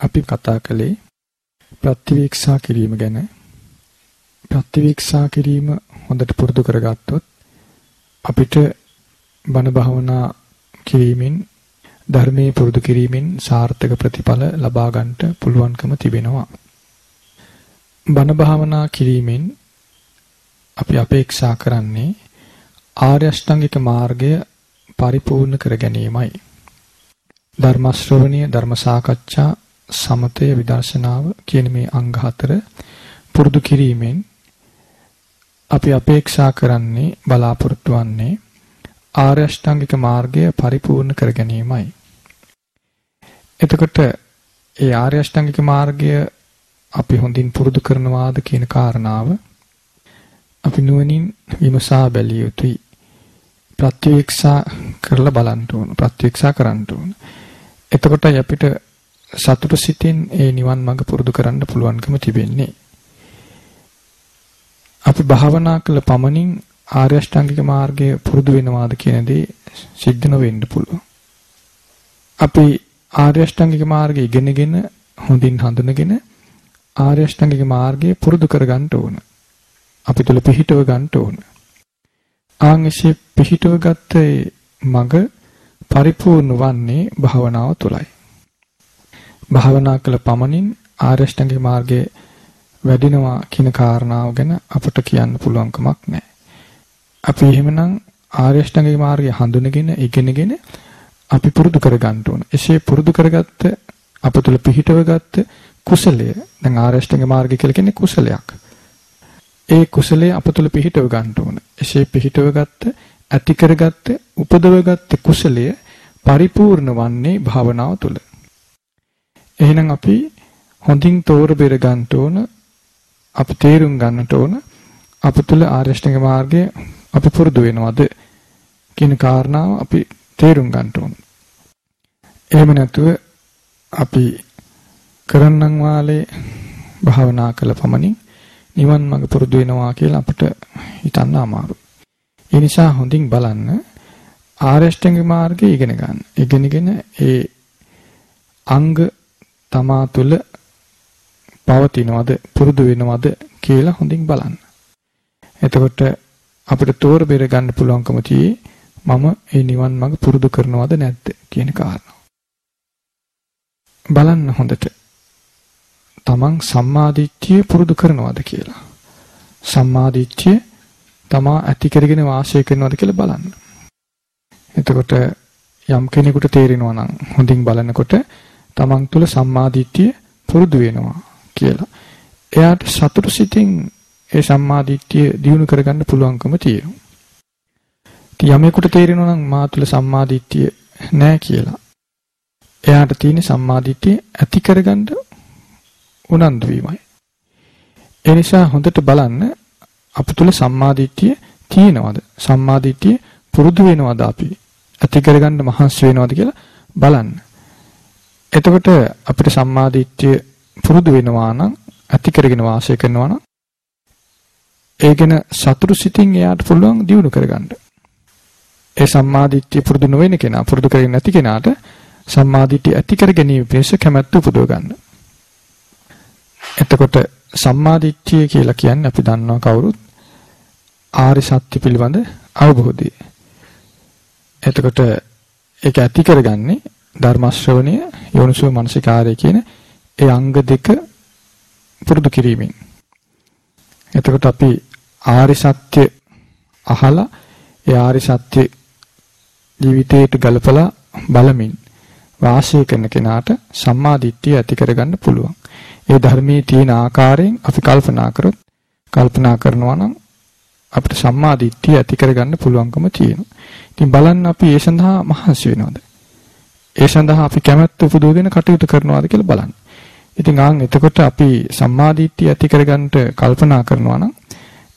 අපි කතා කළේ ප්‍රතිවීක්ෂා කිරීම ගැන. ප්‍රතිවීක්ෂා කිරීම හොඳට පුරුදු කරගත්තොත් අපිට බණ භාවනා කිරීමෙන් ධර්මයේ පුරුදු කිරීමෙන් සාර්ථක ප්‍රතිඵල ලබා ගන්නට පුළුවන්කම තිබෙනවා. බණ භාවනා කිරීමෙන් අපි අපේක්ෂා කරන්නේ ආර්ය අෂ්ටාංගික මාර්ගය පරිපූර්ණ කර ගැනීමයි. ධර්ම ශ්‍රවණීය ධර්ම සාකච්ඡා සමතය විදර්ශනාව කියන මේ අංග හතර පුරුදු කිරීමෙන් අපි අපේක්ෂා කරන්නේ බලාපොරොත්තු වන්නේ ආර්ය අෂ්ටාංගික මාර්ගය පරිපූර්ණ කර ගැනීමයි. එතකොට ඒ ආර්ය අෂ්ටාංගික මාර්ගය අපි හොඳින් පුරුදු කරනවාද කියන කාරණාව අපි නුවණින් විමසා බැලිය යුතුයි. ප්‍රත්‍යක්ෂා කරලා බලන්න ඕන. ප්‍රත්‍යක්ෂා කරන්න ඕන. එතකොටයි අපිට සතුට සිතින් ඒ නිවන් මඟ පුරුදු කරන්න පුළුවන්කම තිබෙන්නේ. අපි භාවනා කළ පමණින් ආර්ය අෂ්ටාංගික මාර්ගය පුරුදු වෙනවාද කියන දේ සිද්ධ නොවෙන්න පුළුවන්. අපි ආර්ය අෂ්ටාංගික මාර්ගය ඉගෙනගෙන හොඳින් හඳුනගෙන ආර්ය අෂ්ටාංගික මාර්ගය පුරුදු කර ගන්න ඕන. අපි තුල පිහිටව ගන්න ඕන. ආංගිෂේ පිහිටව ගත්ත මඟ පරිපූර්ණ වන්නේ භාවනාව තුලයි. භාවනා කළ පමණින් ආර්ය අෂ්ටාංගික මාර්ගයේ වැඩිනවා කියන කාරණාව ගැන අපට කියන්න පුළුවන් කමක් නැහැ. අපි එහෙමනම් ආර්ය අෂ්ටාංගික මාර්ගය හඳුනගෙන ඉගෙනගෙන අපි පුරුදු කර ගන්න ඕන. එසේ පුරුදු කරගත්ත අප තුළ පිහිටව ගත්ත කුසලය දැන් ආර්ය අෂ්ටාංගික මාර්ගය කියලා කියන්නේ කුසලයක්. ඒ කුසලයේ අප තුළ පිහිටව ගන්න ඕන. එසේ පිහිටව ගත්ත ඇති කරගත්ත උපදව ගත්ත කුසලය පරිපූර්ණ වන්නේ භාවනාව තුළ. එහෙනම් අපි හොඳින් තෝර බෙර ගන්න ඕන අපි තේරුම් ගන්නට ඕන අප තුළ ආර්යශ්‍රේණික මාර්ගය අපි පුරුදු වෙනවද කියන කාරණාව අපි තේරුම් ගන්න ඕන. එහෙම නැතුව අපි කරන්නන් වාලේ භාවනා කළ පමණින් නිවන් මඟ පුරුදු වෙනවා කියලා අපිට හිතන්න අමාරුයි. ඒ නිසා හොඳින් බලන්න ආර්යශ්‍රේණික මාර්ගය ඉගෙන ගන්න. ඉගෙනගෙන ඒ අංග තමා තුළ පවතිනවද පුරුදු වෙනවද කියලා හොඳින් බලන්න. එතකොට අපිට තෝර බෙර ගන්න පුළුවන්කම තියෙයි මම මේ නිවන් මඟ පුරුදු කරනවද නැද්ද කියන කාරණාව. බලන්න හොඳට. තමන් සම්මාදිට්ඨිය පුරුදු කරනවද කියලා. සම්මාදිට්ඨිය තමා ඇති කරගෙන වාසය කරනවද කියලා බලන්න. එතකොට යම් කෙනෙකුට තේරෙනවා නම් හොඳින් බලනකොට තමන් තුළ සම්මාදිට්ඨිය පුරුදු වෙනවා කියලා. එයාට සතුටු සිතින් ඒ සම්මාදිට්ඨිය දියුණු කරගන්න පුළුවන්කම තියෙනවා. යමෙකුට තේරෙනවා නම් මා තුළ සම්මාදිට්ඨිය නැහැ කියලා. එයාට තියෙන සම්මාදිට්ඨිය ඇති කරගන්න උනන්දු වීමයි. ඒ නිසා හොඳට බලන්න අප තුළ සම්මාදිට්ඨිය තියෙනවද? සම්මාදිට්ඨිය පුරුදු වෙනවද අපි? ඇති කරගන්න මහන්සි වෙනවද කියලා බලන්න. එතකොට අපිට සම්මාදිට්ඨිය පුරුදු වෙනවා නම් ඇති කරගෙන වාසය කරනවා නම් ඒ ගැන සතුරු සිතින් එයාට පුළුවන් දියුණු කරගන්න. ඒ සම්මාදිට්ඨිය පුරුදු නොවන කෙනා පුරුදු කරගෙන නැති කෙනාට සම්මාදිට්ඨිය ඇති කර ගැනීම පිණිස කැමැත්ත උපදව ගන්න. එතකොට සම්මාදිට්ඨිය කියලා කියන්නේ අපි දන්නවා කවුරුත් ආරි සත්‍ය පිළිබඳ අවබෝධය. එතකොට ඒක ඇති කරගන්නේ ධර්ම ශ්‍රවණය යෝනිසෝ මනසිකාරය කියන ඒ අංග දෙක පුරුදු කිරීමෙන්. එතකොට අපි ආරි සත්‍ය අහලා ඒ ආරි සත්‍ය ජීවිතයට ගලපලා බලමින් වාසය කරන කෙනාට සම්මා දිට්ඨිය ඇති කරගන්න පුළුවන්. ඒ ධර්මයේ තියෙන ආකාරයෙන් අපි කල්පනා කරොත් කල්පනා කරනවා නම් අපිට සම්මා දිට්ඨිය ඇති කරගන්න පුළුවන්කම තියෙනවා. ඉතින් බලන්න අපි ඒ සඳහා මහන්සි වෙනවද? ඒ සඳහා අපි කැමැත්ත උපදවගෙන කටයුතු කරනවාද කියලා බලන්න. ඉතින් ආන් එතකොට අපි සම්මාදිට්ඨිය ඇති කරගන්නට කල්පනා කරනවා නම්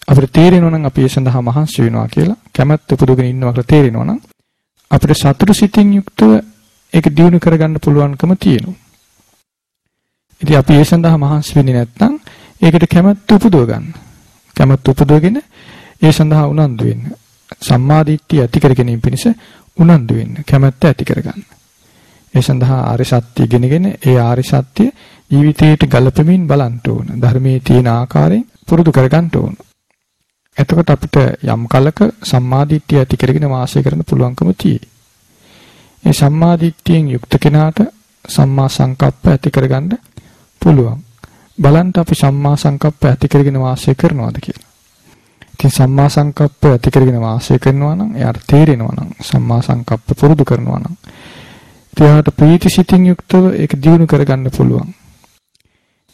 අපිට තේරෙනවා නම් අපි ඒ සඳහා මහන්සි වෙනවා කියලා කැමැත්ත උපදවගෙන ඉන්නවා කියලා තේරෙනවා නම් අපිට සතුටු සිතින් යුක්තව ඒක දියුණු කරගන්න පුළුවන්කම තියෙනවා. ඉතින් අපි ඒ සඳහා මහන්සි වෙන්නේ නැත්නම් ඒකට කැමැත්ත උපදව ගන්න. කැමැත්ත උපදවගෙන ඒ සඳහා උනන්දු වෙන්න. සම්මාදිට්ඨිය ඇති කර ගැනීම පිණිස උනන්දු වෙන්න. කැමැත්ත ඇති කරගන්න. ඒ සඳහා ආර්ය සත්‍ය ඉගෙනගෙන ඒ ආර්ය සත්‍ය ජීවිතයට ගලපමින් බලන්න ඕන. ධර්මයේ තියෙන ආකාරයෙන් පුරුදු කරගන්න ඕන. එතකොට අපිට යම් කලක සම්මාදිට්ඨිය ඇති කරගෙන වාසය කරන්න පුළුවන්කම තියෙයි. ඒ සම්මාදිට්ඨියෙන් යුක්ත කෙනාට සම්මා සංකප්ප ඇති කරගන්න පුළුවන්. බලන්න අපි සම්මා සංකප්ප ඇති කරගෙන වාසය කරනවාද කියලා. ඉතින් සම්මා සංකප්ප ඇති කරගෙන වාසය කරනවා නම් එයාට තේරෙනවා නම් සම්මා සංකප්ප පුරුදු කරනවා නම් එයාට ප්‍රීතිසිතින් යුක්තව ඒක දියුණු කරගන්න පුළුවන්.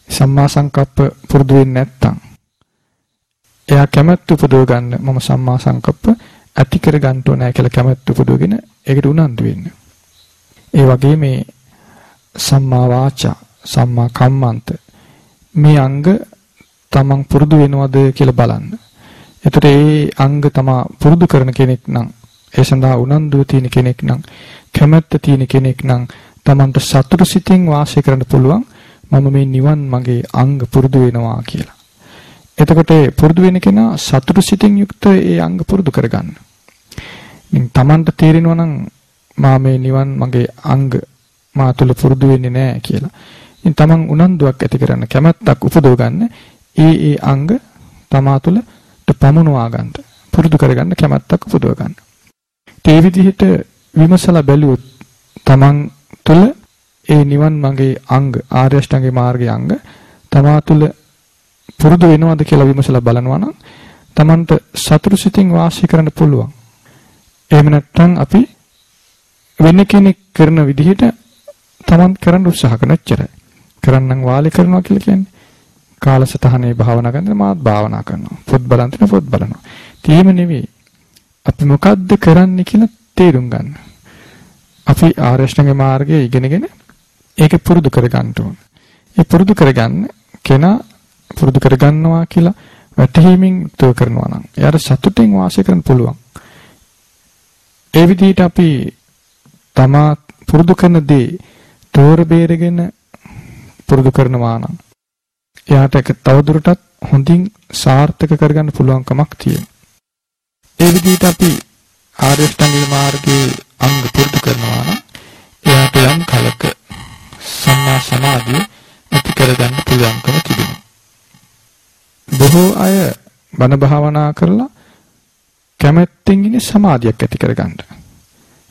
සම්මා සංකප්ප පුරුදු වෙන්නේ නැත්නම් එයා කැමැත්ත උපදව ගන්න මම සම්මා සංකප්ප ඇති කර ගන්න ඕනෑ කියලා කැමැත්ත උපදවගෙන ඒකට උනන්දු වෙන්න. ඒ වගේ මේ සම්මා වාචා සම්මා කම්මන්ත මේ අංග තමන් පුරුදු වෙනවද කියලා බලන්න. එතකොට ඒ අංග තමා පුරුදු කරන කෙනෙක් නම් ඒ සඳහා උනන්දුව තියෙන කෙනෙක් නම් කැමැත්ත තියෙන කෙනෙක් නම් තමන්ට සතුට සිතින් වාසය කරන්න පුළුවන් මම මේ නිවන් මගේ අංග පුරුදු වෙනවා කියලා. එතකොට පුරුදු වෙන කෙනා සතුට සිතින් යුක්ත ඒ අංග පුරුදු කරගන්න. ඉතින් තමන්ට තේරෙනවා නම් මා මේ නිවන් මගේ අංග මා තුල පුරුදු වෙන්නේ නැහැ කියලා. ඉතින් තමන් උනන්දුවක් ඇති කරන්න කැමැත්තක් උපදව ගන්න ඒ ඒ අංග තමා තුළ පමුණවා ගන්න පුරුදු කරගන්න කැමැත්තක් උපදව ගන්න. ඒ විදිහට විමසලා බැලුවොත් තමන් තුළ ඒ නිවන් මගේ අංග ආර්ය අෂ්ටාංගික මාර්ගයේ අංග තමා තුළ පුරුදු වෙනවද කියලා විමසලා බලනවා නම් තමන්ට සතුරු සිතින් වාසය කරන්න පුළුවන්. එහෙම නැත්නම් අපි වෙන කෙනෙක් කරන විදිහට තමන් කරන්න උත්සාහ කරන එච්චරයි. කරන්නම් වාලේ කරනවා කියලා කියන්නේ. කාලසටහනේ භාවනා කරන මාත් භාවනා කරනවා. පොත් බලන් තින පොත් බලනවා. තීම නෙවෙයි. අපි මොකද්ද කරන්නේ කියලා තේරුම් ගන්න. අපි ආරෂ්ඨංග මාර්ගයේ ඉගෙනගෙන ඒක පුරුදු කරගන්න ඕන. ඒ පුරුදු කරගන්න කෙනා පුරුදු කරගන්නවා කියලා වැටහීමෙන් යුක්තව කරනවා නම් එයාට සතුටින් වාසය කරන්න පුළුවන්. ඒ විදිහට අපි තමා පුරුදු කරන දේ තෝර බේරගෙන පුරුදු කරනවා නම් එයාට ඒක තවදුරටත් හොඳින් සාර්ථක කරගන්න පුළුවන්කමක් තියෙනවා. ඒ විදිහට අපි ආර්ය ශ්‍රැංගික මාර්ගයේ අංග පුරුදු කරනවා නම් එයාට යම් කලක සම්මා සමාධිය ඇති කරගන්න පුළුවන්කම තිබෙනවා. බොහෝ අය බණ භාවනා කරලා කැමැත්තෙන් ඉන්නේ සමාධියක් ඇති කරගන්න.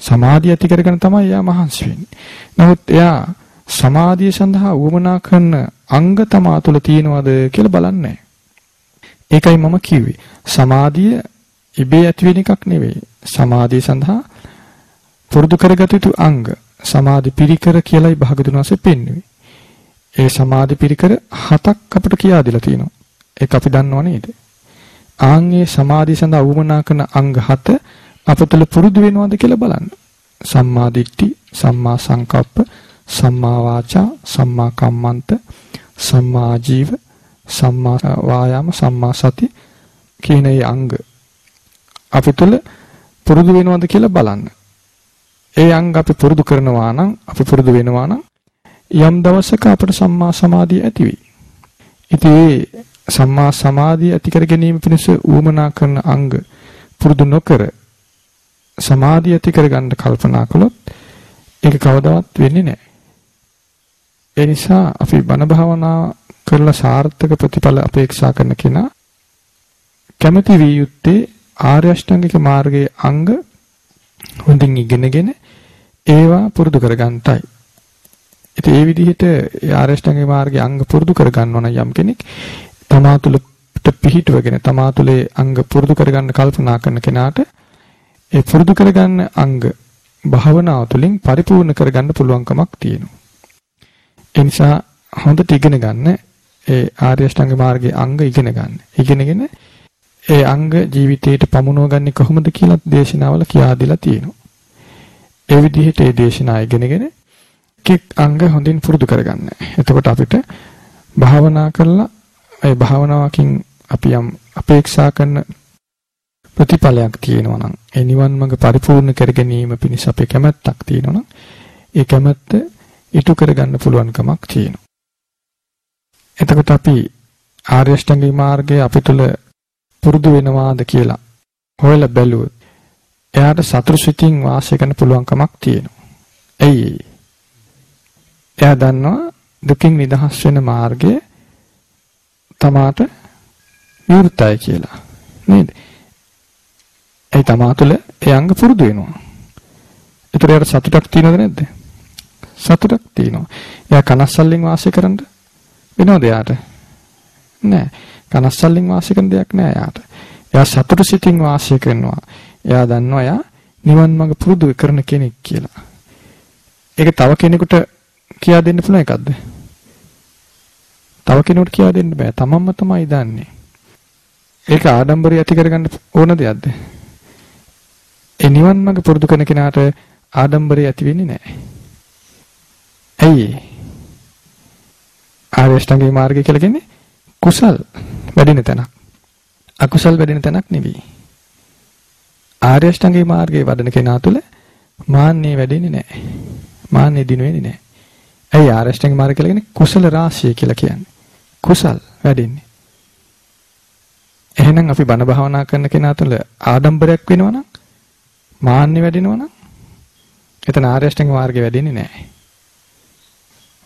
සමාධිය ඇති කරගෙන තමයි එයා මහන්සි වෙන්නේ. නමුත් එයා සමාධිය සඳහා උවමනා කරන අංග තමා තුළ තියෙනවද කියලා බලන්නේ ඒකයි මම කිව්වේ. සමාධිය ඉබේ ඇති වෙන එකක් නෙවෙයි. සමාධිය සඳහා පුරුදු කරගත යුතු අංග සමාධි පිරිකර කියලායි භාගතුන් වහන්සේ පෙන්වුවේ. ඒ සමාධි පිරිකර හතක් අපිට කියා දීලා තියෙනවා. ඒක අපි දන්නව නේද? ආන්ගේ සමාධිය සඳහා උවමනා කරන අංග හත අපතල පුරුදු වෙනවද කියලා බලන්න. සම්මා දිට්ඨි, සම්මා සංකප්ප, සම්මා වාචා, සම්මා කම්මන්ත, සම්මා ජීව, සම්මා වායාම, සම්මා සති කියන මේ අංග අපිටල පුරුදු වෙනවද කියලා බලන්න. ඒ අංග අපි පුරුදු කරනවා නම්, අපි පුරුදු වෙනවා නම් යම් දවසක අපට සම්මා සමාධිය ඇති වෙයි. ඉතින් සම්මා සමාධිය ඇති කර ගැනීම පිණිස ඌමනා කරන අංග පුරුදු නොකර සමාධිය ඇති කරගන්න කල්පනා කළොත් ඒක කවදාවත් වෙන්නේ නැහැ. ඒ නිසා අපි බණ භාවනා කරලා සාර්ථක ප්‍රතිඵල අපේක්ෂා කරන කෙනා කැමැති විය යුත්තේ ආර්ය අෂ්ටාංගික මාර්ගයේ අංග හොඳින් ඉගෙනගෙන ඒවා පුරුදු කරගන්නටයි. ඉතින් ඒ විදිහට ආර්ය අෂ්ටාංගික මාර්ගයේ අංග පුරුදු කරගන්න ඕන යම් කෙනෙක් තමා තුළ පිහිටවගෙන තමා තුළේ අංග පුරුදු කරගන්න කල්පනා කරන කෙනාට ඒ පුරුදු කරගන්න අංග භාවනාව තුළින් පරිපූර්ණ කරගන්න පුළුවන්කමක් තියෙනවා. ඒ නිසා හොඳට ඉගෙන ගන්න ඒ ආර්ය අෂ්ටාංග මාර්ගයේ අංග ඉගෙන ගන්න. ඉගෙනගෙන ඒ අංග ජීවිතයට පමුණව ගන්නේ කොහොමද කියලා දේශනාවල කියා දීලා තියෙනවා. ඒ විදිහට ඒ දේශනා ඉගෙනගෙන කික් අංග හොඳින් පුරුදු කරගන්න. එතකොට අපිට භාවනා කරලා ඒ භාවනාවකින් අපි යම් අපේක්ෂා කරන ප්‍රතිඵලයක් තියෙනවා නම් ඒ නිවන් මඟ පරිපූර්ණ කර ගැනීම පිණිස අපේ කැමැත්තක් තියෙනවා නම් ඒ කැමැත්ත ඉටු කරගන්න පුළුවන්කමක් තියෙනවා. එතකොට අපි ආර්ය අෂ්ටාංගික මාර්ගය අපි තුල පුරුදු වෙනවාද කියලා හොයලා බැලුවොත් එයාට සතුරු සිතින් වාසය කරන්න පුළුවන්කමක් තියෙනවා. එයි එයා දන්නවා දුකින් නිදහස් වෙන මාර්ගය තමාට විවෘතයි කියලා. නේද? ඒ තමා තුළ ඒ අංග පුරුදු වෙනවා. ඒතර යාට සතුටක් තියෙනවද නැද්ද? සතුටක් තියෙනවා. එයා කනස්සල්ලෙන් වාසය කරන්න වෙනවද යාට? නෑ. කනස්සල්ලෙන් වාසය කරන දෙයක් නෑ යාට. එයා සතුට සිතින් වාසය කරනවා. එයා දන්නවා එයා නිවන් මඟ පුරුදු කරන කෙනෙක් කියලා. ඒක තව කෙනෙකුට කියා දෙන්න පුළුවන් එකක්ද? තව කෙනෙකුට කියා දෙන්න බෑ. තමන්ම තමයි දන්නේ. ඒක ආඩම්බරය ඇති කරගන්න ඕන දෙයක්ද? ඒ නිවන් මඟ පුරුදු කරන කෙනාට ආඩම්බරය ඇති වෙන්නේ නැහැ. ඇයි? ආර්ය අෂ්ටාංගික මාර්ගය කියලා කියන්නේ කුසල් වැඩින තැනක්. අකුසල් වැඩින තැනක් නෙවෙයි. ආර්ය අෂ්ටාංගික මාර්ගයේ වඩන කෙනා තුළ මාන්නේ වැඩෙන්නේ නැහැ. මාන්නේ දිනු වෙන්නේ නැහැ. ඇයි ආර්ය අෂ්ටාංගික මාර්ගය කියලා කියන්නේ කුසල රාශිය කියලා කියන්නේ. කුසල් වැඩෙන්නේ. එහෙනම් අපි බණ භාවනා කරන කෙනා තුළ ආඩම්බරයක් වෙනවා නම් මාන්නේ වැඩෙනවා නම් එතන ආර්ය අෂ්ටාංගික මාර්ගය වැඩෙන්නේ නැහැ.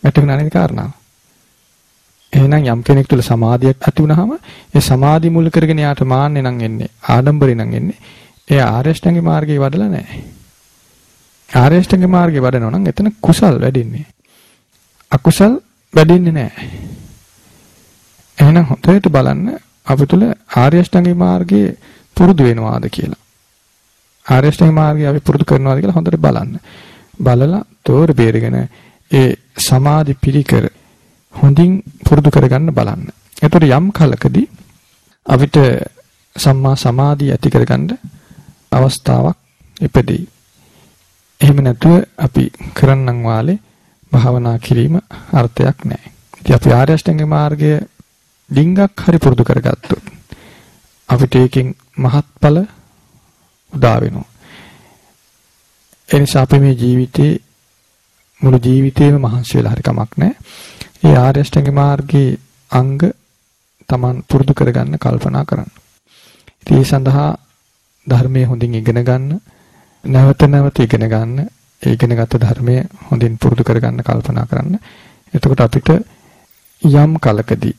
වැටුණා නේද කාරණාව? එහෙනම් යම් කෙනෙක් තුළ සමාධියක් ඇති වුනහම ඒ සමාධි මුල් කරගෙන යාට මාන්නේ නම් එන්නේ ආඩම්බරේ නම් එන්නේ ඒ ආර්ය අෂ්ටාංගික මාර්ගයේ වඩලා නැහැ. ආර්ය අෂ්ටාංගික මාර්ගයේ වඩනවා නම් එතන කුසල් වැඩින්නේ. අකුසල් වැඩින්නේ නැහැ. එහෙනම් හොඳට බලන්න අපි තුල ආර්ය අෂ්ටාංගික මාර්ගයේ පුරුදු වෙනවාද කියලා. ආර්ය අෂ්ටාංගික මාර්ගය අපි පුරුදු කරනවාද කියලා හොඳට බලන්න. බලලා තෝර බේරගෙන ඒ සමාධි පිළිකර හොඳින් පුරුදු කරගන්න බලන්න. එතකොට යම් කලකදී අපිට සම්මා සමාධිය ඇති කරගන්න අවස්ථාවක් ඉපදෙයි. එහෙම නැතුව අපි කරන්නම් වාලේ භාවනා කිරීම අර්ථයක් නැහැ. ඉතින් අපි ආර්ය අෂ්ටාංගික මාර්ගය ඩිංගක් හරි පුරුදු කරගත්තොත් අපිට ඒකෙන් මහත්ඵල උදා වෙනවා. ඒ නිසා අපි මේ ජීවිතේ මුළු ජීවිතේම මහන්සි වෙලා හරි කමක් නැහැ. ඒ ආර්ය අෂ්ටාංගික මාර්ගයේ අංග Taman පුරුදු කරගන්න කල්පනා කරන්න. ඉතින් ඒ සඳහා ධර්මයේ හොඳින් ඉගෙන ගන්න, නැවත නැවත ඉගෙන ගන්න, ඒ ඉගෙනගත් ධර්මයේ හොඳින් පුරුදු කරගන්න කල්පනා කරන්න. එතකොට අපිට යම් කලකදී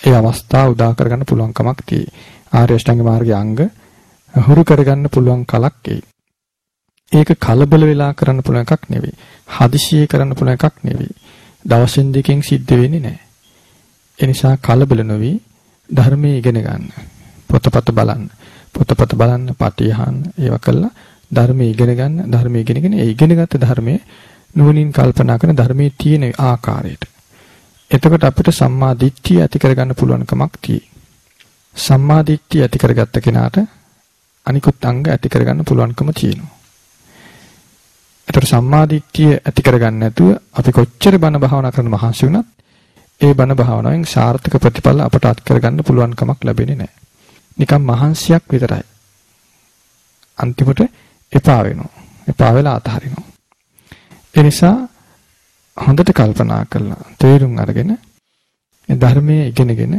ඒ අවස්ථාව උදා කරගන්න පුළුවන් කමක් තියෙයි. ආර්ය අෂ්ටාංග මාර්ගයේ අංග හුරු කරගන්න පුළුවන් කලක් එයි. ඒක කලබල වෙලා කරන්න පුළුවන් එකක් නෙවෙයි. හදිසියෙ කරන්න පුළුවන් එකක් නෙවෙයි. දවසින් දෙකෙන් සිද්ධ වෙන්නේ නැහැ. ඒ නිසා කලබල නොවි ධර්මයේ ඉගෙන ගන්න. පොතපත බලන්න. පොතපත බලන්න, පටි අහන්න, ඒවා කළා ධර්මයේ ඉගෙන ගන්න, ධර්මයේ ඉගෙනගෙන ඒ ඉගෙනගත්ත ධර්මයේ නුවණින් කල්පනා කරන ධර්මයේ තියෙන ආකාරයට. එතකොට අපිට සම්මා දිට්ඨිය ඇති කරගන්න පුළුවන්කමක් තියෙයි. සම්මා දිට්ඨිය ඇති කරගත්ත කෙනාට අනිකුත් අංග ඇති කරගන්න පුළුවන්කම තියෙනවා. ඒතර සම්මාදිට්ඨිය ඇති කරගන්න නැතුව අපි කොච්චර බණ භාවනා කරන මහන්සි වුණත් ඒ බණ භාවනාවෙන් සාර්ථක ප්‍රතිඵල අපට අත් කරගන්න පුළුවන් කමක් ලැබෙන්නේ නැහැ. නිකන් මහන්සියක් විතරයි. අන්තිමට එපා වෙනවා. එපා වෙලා අතහරිනවා. ඒ නිසා හොඳට කල්පනා කරලා තේරුම් අරගෙන ධර්මයේ ඉගෙනගෙන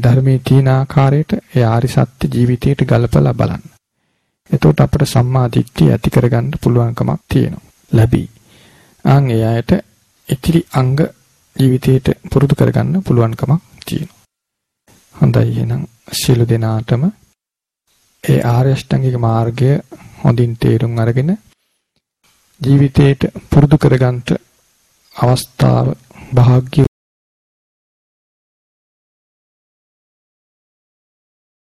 ධර්මයේ තියෙන ආකාරයට ඒ ආරි සත්‍ය ජීවිතයට ගලපලා බලන්න. එතකොට අපිට සම්මා දිට්ඨිය ඇති කරගන්න පුළුවන්කමක් තියෙනවා. ලැබී. ආන් ඒ අයට ඉතිරි අංග ජීවිතයට පුරුදු කරගන්න පුළුවන්කමක් තියෙනවා. හොඳයි එහෙනම් සියලු දෙනාටම ඒ ආර්ය අෂ්ටාංගික මාර්ගය හොඳින් තේරුම් අරගෙන ජීවිතයට පුරුදු කරගන්න අවස්ථාව භාග්‍ය